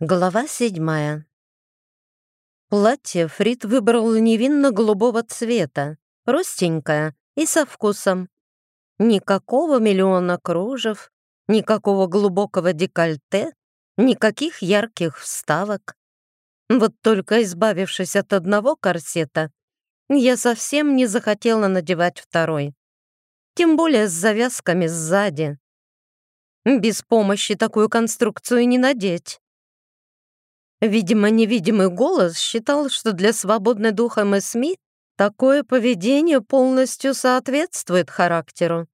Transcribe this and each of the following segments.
Глава седьмая. Платье Фрид выбрал невинно-голубого цвета, простенькое и со вкусом. Никакого миллиона кружев, никакого глубокого декольте, никаких ярких вставок. Вот только избавившись от одного корсета, я совсем не захотела надевать второй. Тем более с завязками сзади. Без помощи такую конструкцию не надеть. Видимо, невидимый голос считал, что для свободной духом и СМИ такое поведение полностью соответствует характеру,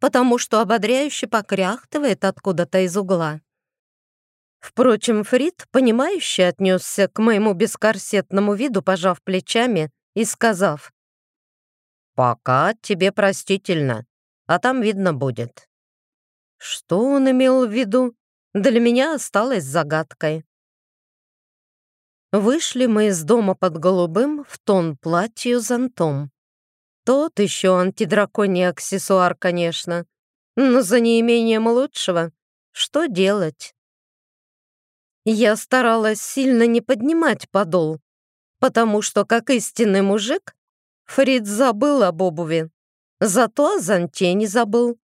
потому что ободряюще покряхтывает откуда-то из угла. Впрочем, Фрид, понимающе отнесся к моему бескорсетному виду, пожав плечами и сказав, «Пока тебе простительно, а там видно будет». Что он имел в виду, для меня осталось загадкой. Вышли мы из дома под голубым в тон платью зонтом. Тот еще антидраконий аксессуар, конечно, но за неимением лучшего что делать? Я старалась сильно не поднимать подол, потому что, как истинный мужик, Фрид забыл об обуви, зато о зонте не забыл.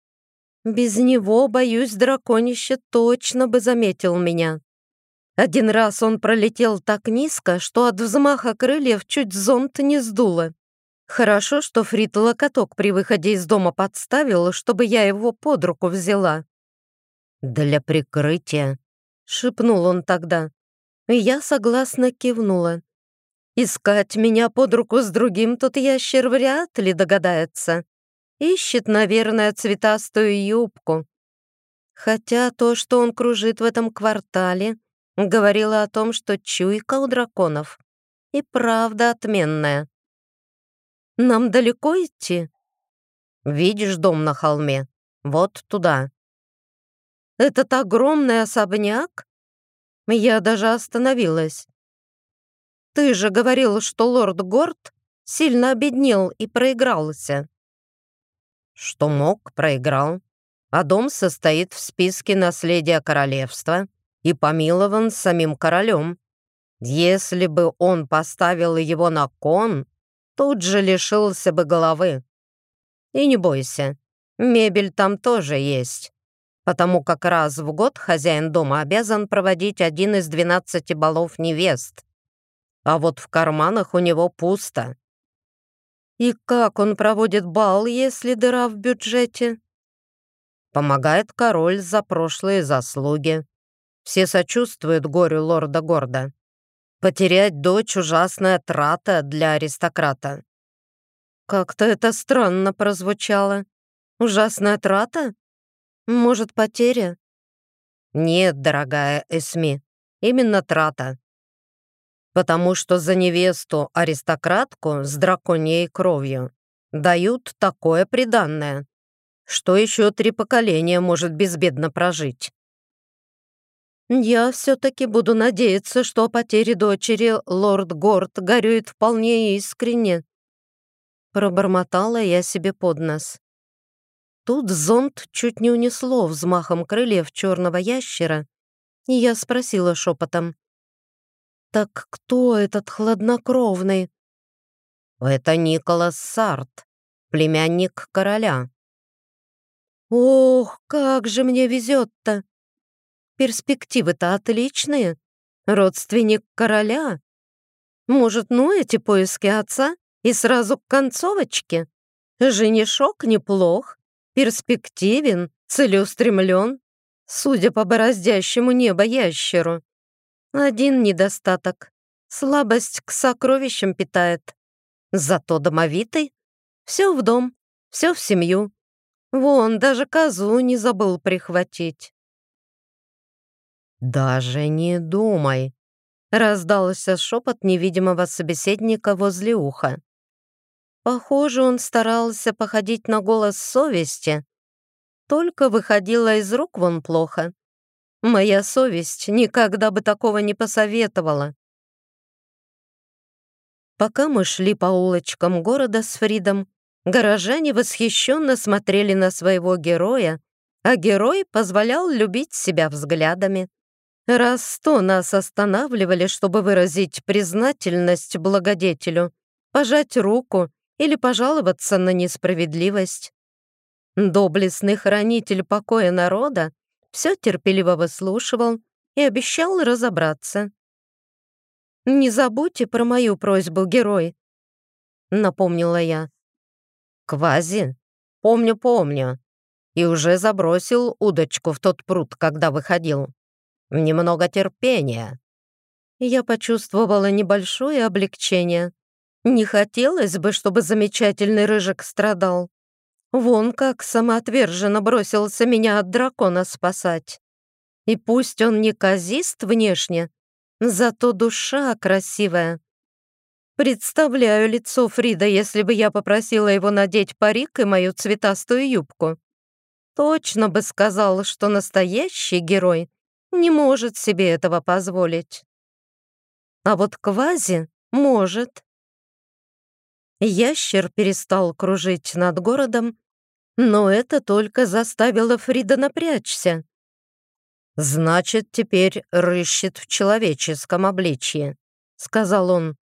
Без него, боюсь, драконище точно бы заметил меня. Один раз он пролетел так низко, что от взмаха крыльев чуть зонт не сдуло. Хорошо, что Фрид локоток при выходе из дома подставил, чтобы я его под руку взяла. «Для прикрытия», — шепнул он тогда. И я согласно кивнула. Искать меня под руку с другим тот ящер вряд ли догадается. Ищет, наверное, цветастую юбку. Хотя то, что он кружит в этом квартале, говорила о том, что чуйка у драконов и правда отменная. «Нам далеко идти?» «Видишь дом на холме? Вот туда». «Этот огромный особняк?» Я даже остановилась. «Ты же говорил, что лорд Горд сильно обеднел и проигрался». «Что мог, проиграл. А дом состоит в списке наследия королевства и помилован самим королем. Если бы он поставил его на кон, тут же лишился бы головы. И не бойся, мебель там тоже есть, потому как раз в год хозяин дома обязан проводить один из двенадцати балов невест. А вот в карманах у него пусто. И как он проводит бал, если дыра в бюджете? Помогает король за прошлые заслуги. Все сочувствуют горю лорда Горда. Потерять дочь — ужасная трата для аристократа. Как-то это странно прозвучало. Ужасная трата? Может, потеря? Нет, дорогая Эсми, именно трата. Потому что за невесту-аристократку с драконьей кровью дают такое приданное, что еще три поколения может безбедно прожить. «Я все-таки буду надеяться, что о потере дочери лорд Горд горюет вполне искренне». Пробормотала я себе под нос. Тут зонт чуть не унесло взмахом крыльев черного ящера, и я спросила шепотом. «Так кто этот хладнокровный?» «Это Николас Сарт, племянник короля». «Ох, как же мне везет-то! Перспективы-то отличные. Родственник короля. Может, ну эти поиски отца и сразу к концовочке? Женишок неплох, перспективен, целеустремлен, судя по бороздящему небо ящеру. Один недостаток — слабость к сокровищам питает. Зато домовитый. Все в дом, все в семью. Вон, даже козу не забыл прихватить. «Даже не думай!» — раздался шепот невидимого собеседника возле уха. Похоже, он старался походить на голос совести, только выходила из рук вон плохо. Моя совесть никогда бы такого не посоветовала. Пока мы шли по улочкам города с Фридом, горожане восхищенно смотрели на своего героя, а герой позволял любить себя взглядами. Раз сто нас останавливали, чтобы выразить признательность благодетелю, пожать руку или пожаловаться на несправедливость. Доблестный хранитель покоя народа все терпеливо выслушивал и обещал разобраться. «Не забудьте про мою просьбу, герой», — напомнила я. «Квази? Помню, помню. И уже забросил удочку в тот пруд, когда выходил. Немного терпения». Я почувствовала небольшое облегчение. Не хотелось бы, чтобы замечательный рыжик страдал. Вон как самоотверженно бросился меня от дракона спасать. И пусть он не казист внешне, зато душа красивая. Представляю лицо Фрида, если бы я попросила его надеть парик и мою цветастую юбку. Точно бы сказал, что настоящий герой не может себе этого позволить. А вот Квази может. Ящер перестал кружить над городом, но это только заставило Фрида напрячься. «Значит, теперь рыщет в человеческом обличье», — сказал он.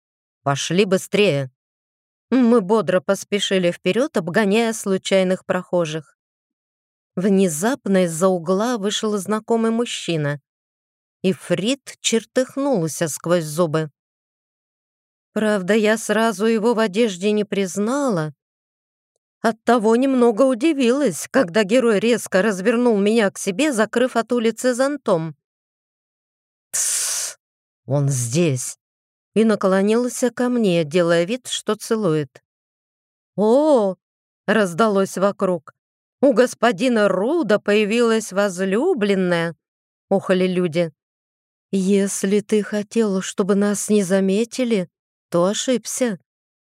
«Пошли быстрее». Мы бодро поспешили вперед, обгоняя случайных прохожих. Внезапно из-за угла вышел знакомый мужчина, и Фрид чертыхнулся сквозь зубы. Правда, я сразу его в одежде не признала. Оттого немного удивилась, когда герой резко развернул меня к себе, закрыв от улицы зонтом. «Тссс, он здесь!» и наклонился ко мне, делая вид, что целует. «О!» — раздалось вокруг. «У господина Руда появилась возлюбленная!» — ухали люди. «Если ты хотел, чтобы нас не заметили, то ошибся.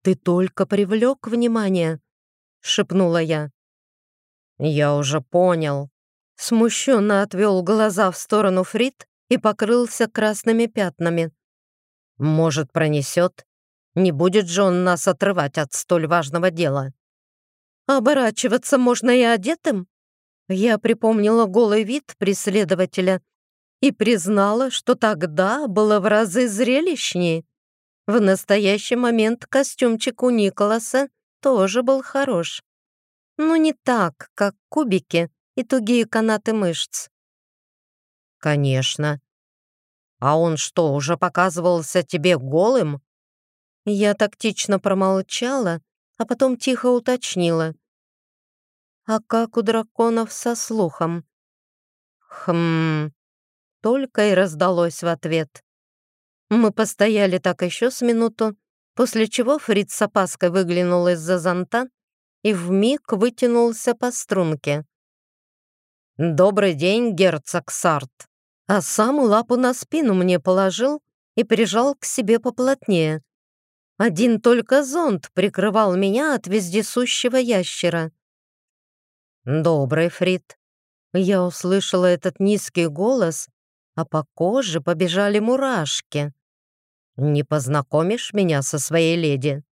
Ты только привлек внимание», — шепнула я. «Я уже понял». Смущенно отвел глаза в сторону Фрид и покрылся красными пятнами. «Может, пронесет? Не будет же он нас отрывать от столь важного дела». «Оборачиваться можно и одетым?» Я припомнила голый вид преследователя и признала, что тогда было в разы зрелищнее. В настоящий момент костюмчик у Николаса тоже был хорош. Но не так, как кубики и тугие канаты мышц. «Конечно. А он что, уже показывался тебе голым?» Я тактично промолчала, а потом тихо уточнила. «А как у драконов со слухом?» «Хм...» Только и раздалось в ответ. Мы постояли так еще с минуту, после чего Фрид с опаской выглянул из-за зонта и вмиг вытянулся по струнке. «Добрый день, герцог Сарт!» А сам лапу на спину мне положил и прижал к себе поплотнее. Один только зонт прикрывал меня от вездесущего ящера. «Добрый, Фрид!» Я услышала этот низкий голос, а по коже побежали мурашки. «Не познакомишь меня со своей леди?»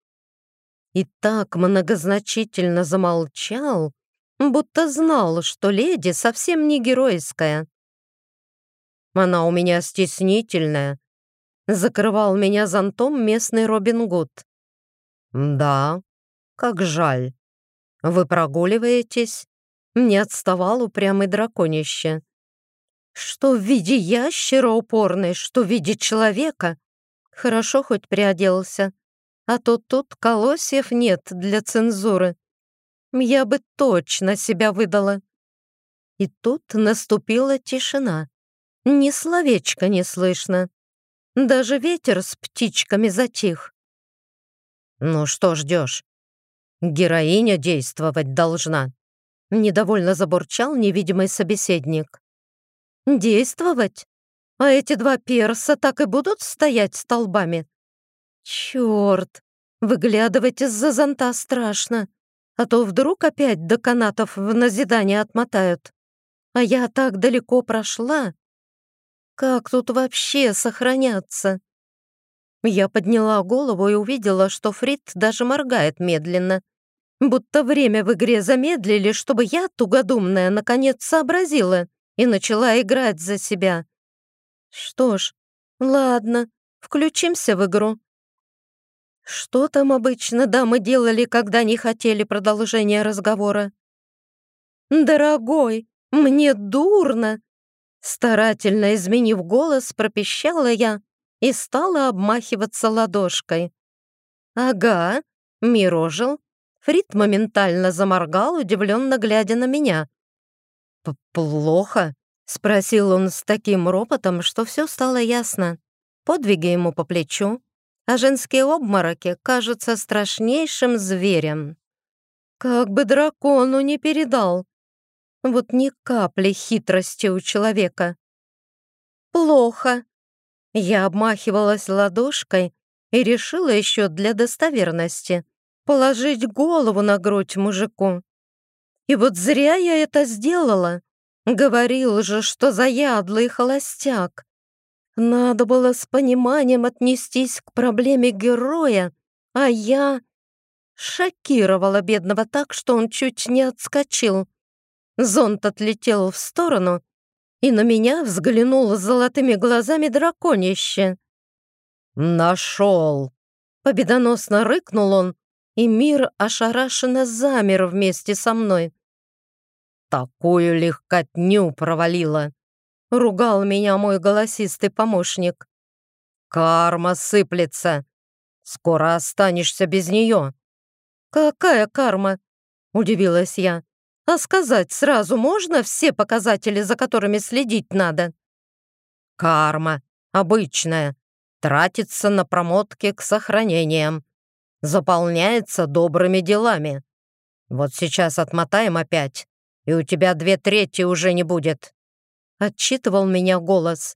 И так многозначительно замолчал, будто знал, что леди совсем не геройская. Она у меня стеснительная. Закрывал меня зонтом местный Робин Гуд. Да, как жаль. Вы прогуливаетесь? Не отставал упрямый драконище. Что в виде ящера упорной, что в виде человека, Хорошо хоть приоделся, а то тут колосьев нет для цензуры. Я бы точно себя выдала. И тут наступила тишина. Ни словечка не слышно. Даже ветер с птичками затих. «Ну что ждешь? Героиня действовать должна», — недовольно забурчал невидимый собеседник. «Действовать? А эти два перса так и будут стоять столбами? Черт, выглядывать из-за зонта страшно, а то вдруг опять до канатов в назидание отмотают. А я так далеко прошла. Как тут вообще сохраняться? Я подняла голову и увидела, что Фрид даже моргает медленно. Будто время в игре замедлили, чтобы я, тугодумная, наконец сообразила и начала играть за себя. Что ж, ладно, включимся в игру. Что там обычно дамы делали, когда не хотели продолжения разговора? «Дорогой, мне дурно!» Старательно изменив голос, пропищала я и стала обмахиваться ладошкой. «Ага», — мир ожил. Фрид моментально заморгал, удивленно глядя на меня. «Плохо?» — спросил он с таким ропотом, что все стало ясно. Подвиги ему по плечу, а женские обмороки кажутся страшнейшим зверем. Как бы дракону не передал. Вот ни капли хитрости у человека. Плохо. Я обмахивалась ладошкой и решила еще для достоверности положить голову на грудь мужику. И вот зря я это сделала. Говорил же, что заядлый холостяк. Надо было с пониманием отнестись к проблеме героя, а я шокировала бедного так, что он чуть не отскочил. Зонт отлетел в сторону, и на меня взглянул с золотыми глазами драконище. «Нашел!» Победоносно рыкнул он, и мир ошарашенно замер вместе со мной. «Такую легкотню провалила!» — ругал меня мой голосистый помощник. «Карма сыплется! Скоро останешься без нее!» «Какая карма?» — удивилась я. «А сказать сразу можно все показатели, за которыми следить надо?» «Карма. Обычная. Тратится на промотки к сохранениям. Заполняется добрыми делами. Вот сейчас отмотаем опять, и у тебя две трети уже не будет». Отчитывал меня голос.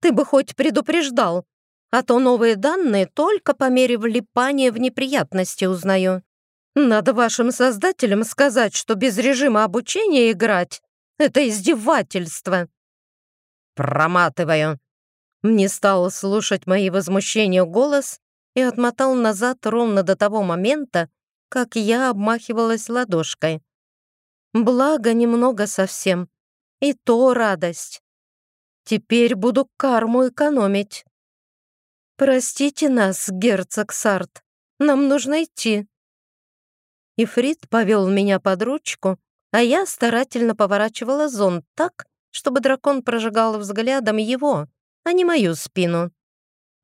«Ты бы хоть предупреждал, а то новые данные только по мере влипания в неприятности узнаю». Надо вашим создателям сказать, что без режима обучения играть — это издевательство. Проматываю. Не стал слушать мои возмущения голос и отмотал назад ровно до того момента, как я обмахивалась ладошкой. Благо немного совсем. И то радость. Теперь буду карму экономить. Простите нас, герцог Сарт. Нам нужно идти. Ифрит повел меня под ручку, а я старательно поворачивала зонт так, чтобы дракон прожигал взглядом его, а не мою спину.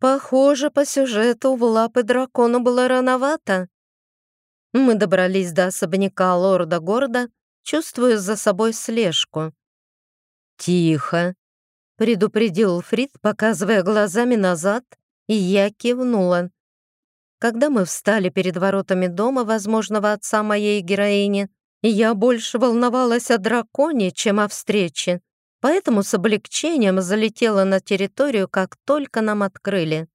Похоже, по сюжету в лапы дракона было рановато. Мы добрались до особняка лорда города, чувствуя за собой слежку. «Тихо», — предупредил Фрид, показывая глазами назад, и я кивнула. Когда мы встали перед воротами дома возможного отца моей героини, я больше волновалась о драконе, чем о встрече, поэтому с облегчением залетела на территорию, как только нам открыли.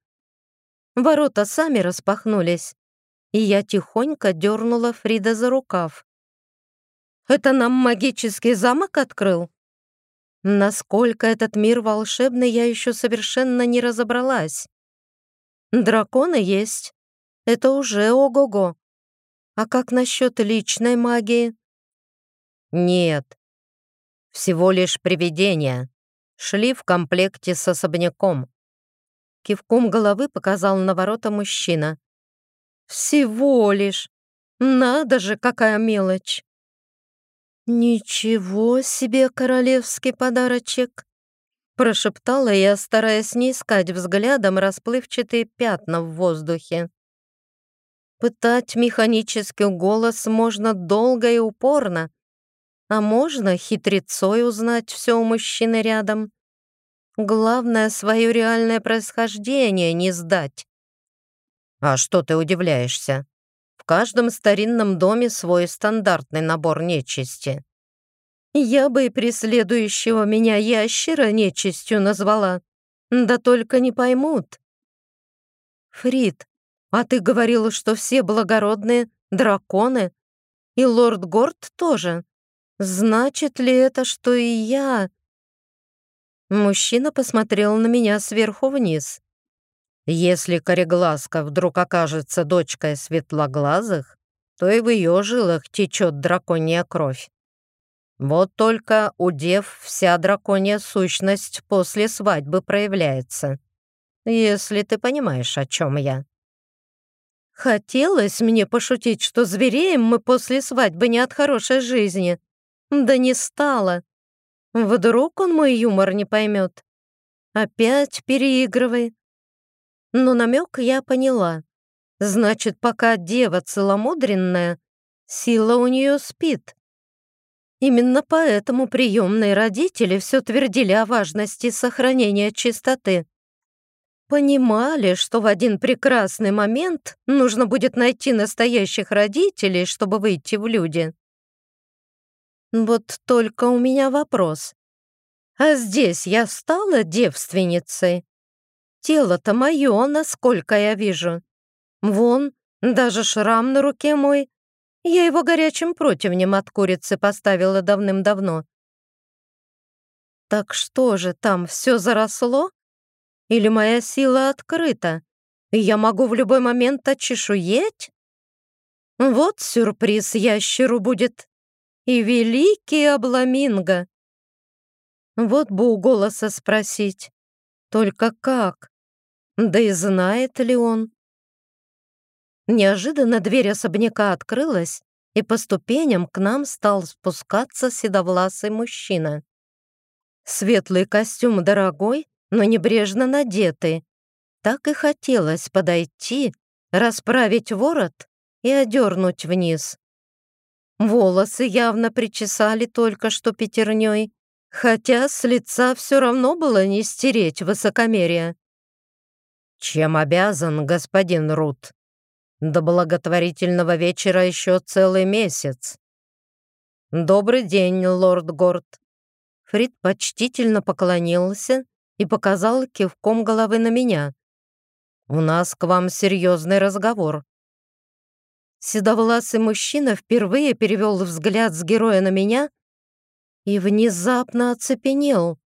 Ворота сами распахнулись, и я тихонько дернула Фрида за рукав. «Это нам магический замок открыл?» Насколько этот мир волшебный, я еще совершенно не разобралась. Драконы есть, это уже ого-го. А как насчет личной магии? Нет. Всего лишь привидения. Шли в комплекте с особняком. Кивком головы показал на ворота мужчина. Всего лишь. Надо же, какая мелочь. «Ничего себе королевский подарочек!» Прошептала я, стараясь не искать взглядом расплывчатые пятна в воздухе. Пытать механический голос можно долго и упорно, а можно хитрецой узнать все у мужчины рядом. Главное, свое реальное происхождение не сдать. А что ты удивляешься? В каждом старинном доме свой стандартный набор нечисти. Я бы и преследующего меня ящера нечистью назвала. Да только не поймут. Фрид, а ты говорила, что все благородные — драконы? И лорд Горд тоже. Значит ли это, что и я...» Мужчина посмотрел на меня сверху вниз. «Если кореглазка вдруг окажется дочкой светлоглазых, то и в ее жилах течет драконья кровь. Вот только у дев вся драконья сущность после свадьбы проявляется. Если ты понимаешь, о чем я. Хотелось мне пошутить, что звереем мы после свадьбы не от хорошей жизни. Да не стало. Вдруг он мой юмор не поймет. Опять переигрывай. Но намек я поняла. Значит, пока дева целомудренная, сила у нее спит. Именно поэтому приемные родители все твердили о важности сохранения чистоты. Понимали, что в один прекрасный момент нужно будет найти настоящих родителей, чтобы выйти в люди. Вот только у меня вопрос. А здесь я стала девственницей? Тело-то мое, насколько я вижу. Вон, даже шрам на руке мой. Я его горячим противнем от курицы поставила давным-давно. Так что же, там все заросло? Или моя сила открыта, и я могу в любой момент очешуеть? Вот сюрприз ящеру будет. И великий обламинго. Вот бы у голоса спросить. Только как? Да и знает ли он? Неожиданно дверь особняка открылась, и по ступеням к нам стал спускаться седовласый мужчина. Светлый костюм дорогой, но небрежно надетый. Так и хотелось подойти, расправить ворот и одернуть вниз. Волосы явно причесали только что пятерней, хотя с лица все равно было не стереть высокомерие. «Чем обязан, господин Рут? До благотворительного вечера еще целый месяц». «Добрый день, лорд Горд». Фрид почтительно поклонился и показал кивком головы на меня. «У нас к вам серьезный разговор». Седовласый мужчина впервые перевел взгляд с героя на меня и внезапно оцепенел.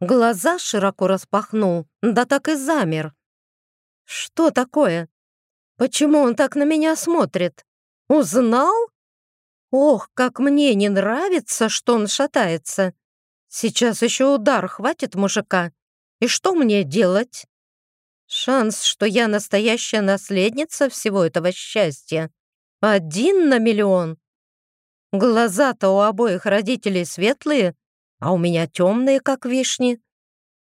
Глаза широко распахнул, да так и замер. «Что такое? Почему он так на меня смотрит? Узнал? Ох, как мне не нравится, что он шатается. Сейчас еще удар хватит мужика. И что мне делать? Шанс, что я настоящая наследница всего этого счастья. Один на миллион. Глаза-то у обоих родителей светлые, а у меня темные, как вишни.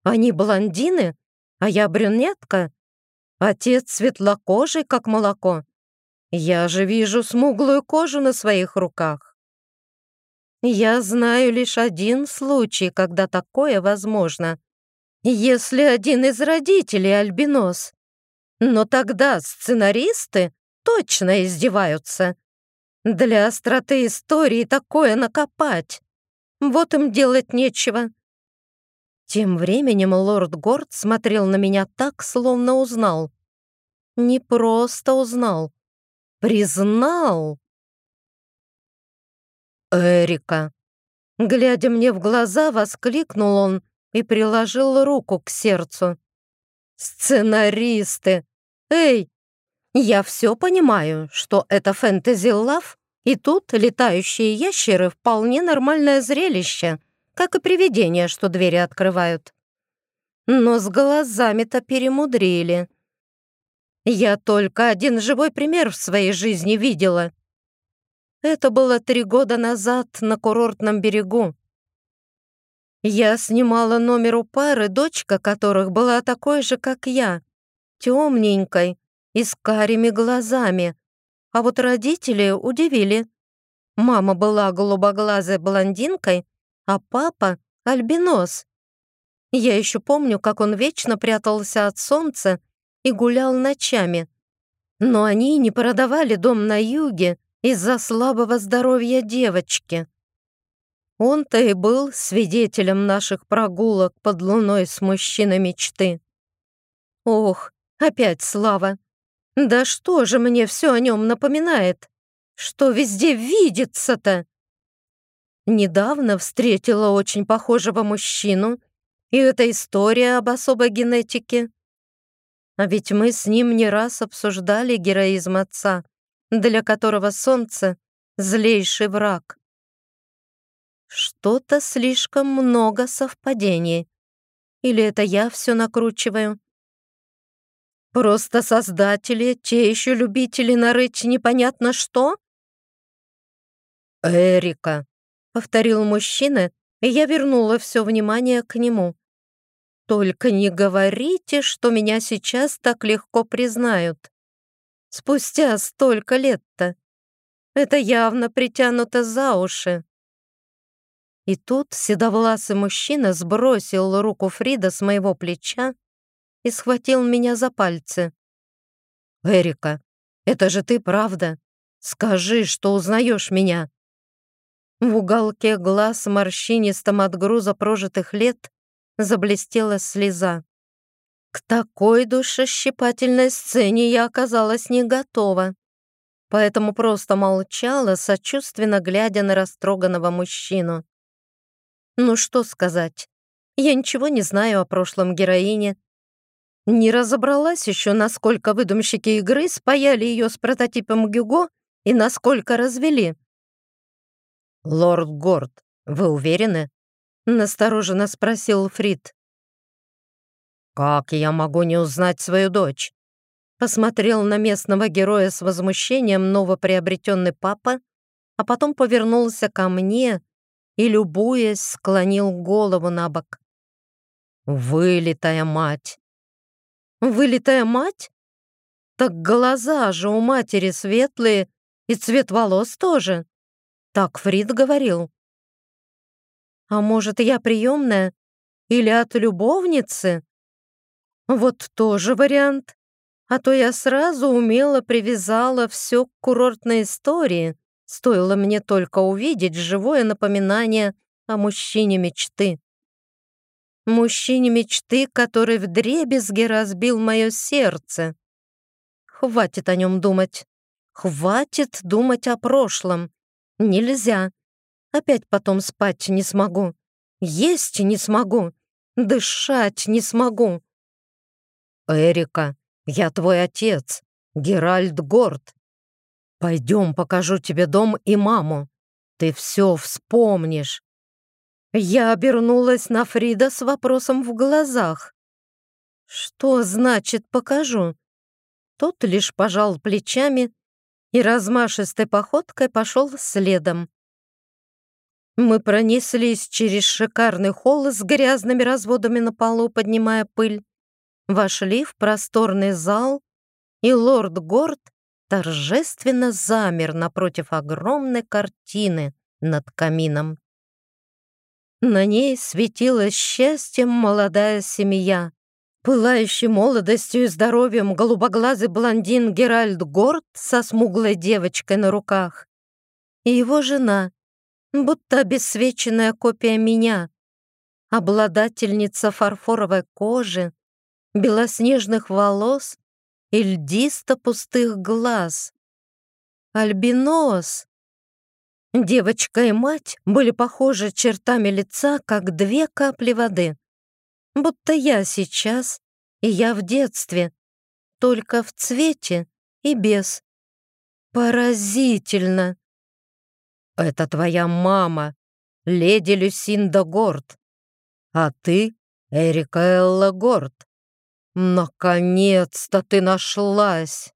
Они блондины, а я брюнетка. Отец светлокожий, как молоко. Я же вижу смуглую кожу на своих руках. Я знаю лишь один случай, когда такое возможно. Если один из родителей альбинос. Но тогда сценаристы точно издеваются. Для остроты истории такое накопать. Вот им делать нечего. Тем временем лорд Горд смотрел на меня так, словно узнал. Не просто узнал. Признал. «Эрика!» Глядя мне в глаза, воскликнул он и приложил руку к сердцу. «Сценаристы! Эй, я все понимаю, что это фэнтези-лав, и тут летающие ящеры вполне нормальное зрелище, как и привидения, что двери открывают. Но с глазами-то перемудрили. Я только один живой пример в своей жизни видела — это было три года назад на курортном берегу. Я снимала номер у пары, дочка которых была такой же, как я, темненькой и с карими глазами. А вот родители удивили. Мама была голубоглазой блондинкой, а папа — альбинос. Я еще помню, как он вечно прятался от солнца и гулял ночами. Но они не продавали дом на юге, из-за слабого здоровья девочки. Он-то и был свидетелем наших прогулок под луной с мужчиной мечты. Ох, опять Слава. Да что же мне все о нем напоминает? Что везде видится-то? Недавно встретила очень похожего мужчину, и эта история об особой генетике. А ведь мы с ним не раз обсуждали героизм отца для которого солнце — злейший враг. Что-то слишком много совпадений. Или это я все накручиваю? Просто создатели, те еще любители нарыть непонятно что? «Эрика», — повторил мужчина, и я вернула все внимание к нему. «Только не говорите, что меня сейчас так легко признают. Спустя столько лет-то. Это явно притянуто за уши». И тут седовласый мужчина сбросил руку Фрида с моего плеча и схватил меня за пальцы. «Эрика, это же ты, правда? Скажи, что узнаешь меня!» В уголке глаз морщинистом от груза прожитых лет заблестела слеза. К такой душещипательной сцене я оказалась не готова, поэтому просто молчала, сочувственно глядя на растроганного мужчину. Ну что сказать, я ничего не знаю о прошлом героине, не разобралась еще, насколько выдумщики игры спаяли ее с прототипом Гюго и насколько развели. «Лорд Горд, вы уверены?» — настороженно спросил Фрид. «Как я могу не узнать свою дочь?» Посмотрел на местного героя с возмущением новоприобретенный папа, а потом повернулся ко мне и, любуясь, склонил голову на бок. «Вылитая мать! Вылитая мать? Так глаза же у матери светлые и цвет волос тоже. Так Фрид говорил. А может, я приемная? Или от любовницы? Вот тоже вариант. А то я сразу умело привязала все к курортной истории. Стоило мне только увидеть живое напоминание о мужчине мечты. Мужчине мечты, который вдребезги разбил мое сердце. Хватит о нем думать. Хватит думать о прошлом. Нельзя. Опять потом спать не смогу. Есть не смогу. Дышать не смогу. Эрика, я твой отец, Геральт Горд. Пойдем, покажу тебе дом и маму. Ты все вспомнишь. Я обернулась на Фрида с вопросом в глазах. «Что значит покажу?» Тот лишь пожал плечами и размашистой походкой пошел следом. Мы пронеслись через шикарный холл с грязными разводами на полу, поднимая пыль, вошли в просторный зал, и лорд Горд торжественно замер напротив огромной картины над камином. На ней светилась счастьем молодая семья. Пылающий молодостью и здоровьем голубоглазый блондин Геральт Горд со смуглой девочкой на руках. И его жена, будто обесвеченная копия меня, обладательница фарфоровой кожи, белоснежных волос и льдисто-пустых глаз. Альбинос, Девочка и мать были похожи чертами лица, как две капли воды. Будто я сейчас и я в детстве, только в цвете и без. Поразительно! Это твоя мама, леди Люсинда Горд. А ты Эрика Элла Горд. Наконец-то ты нашлась!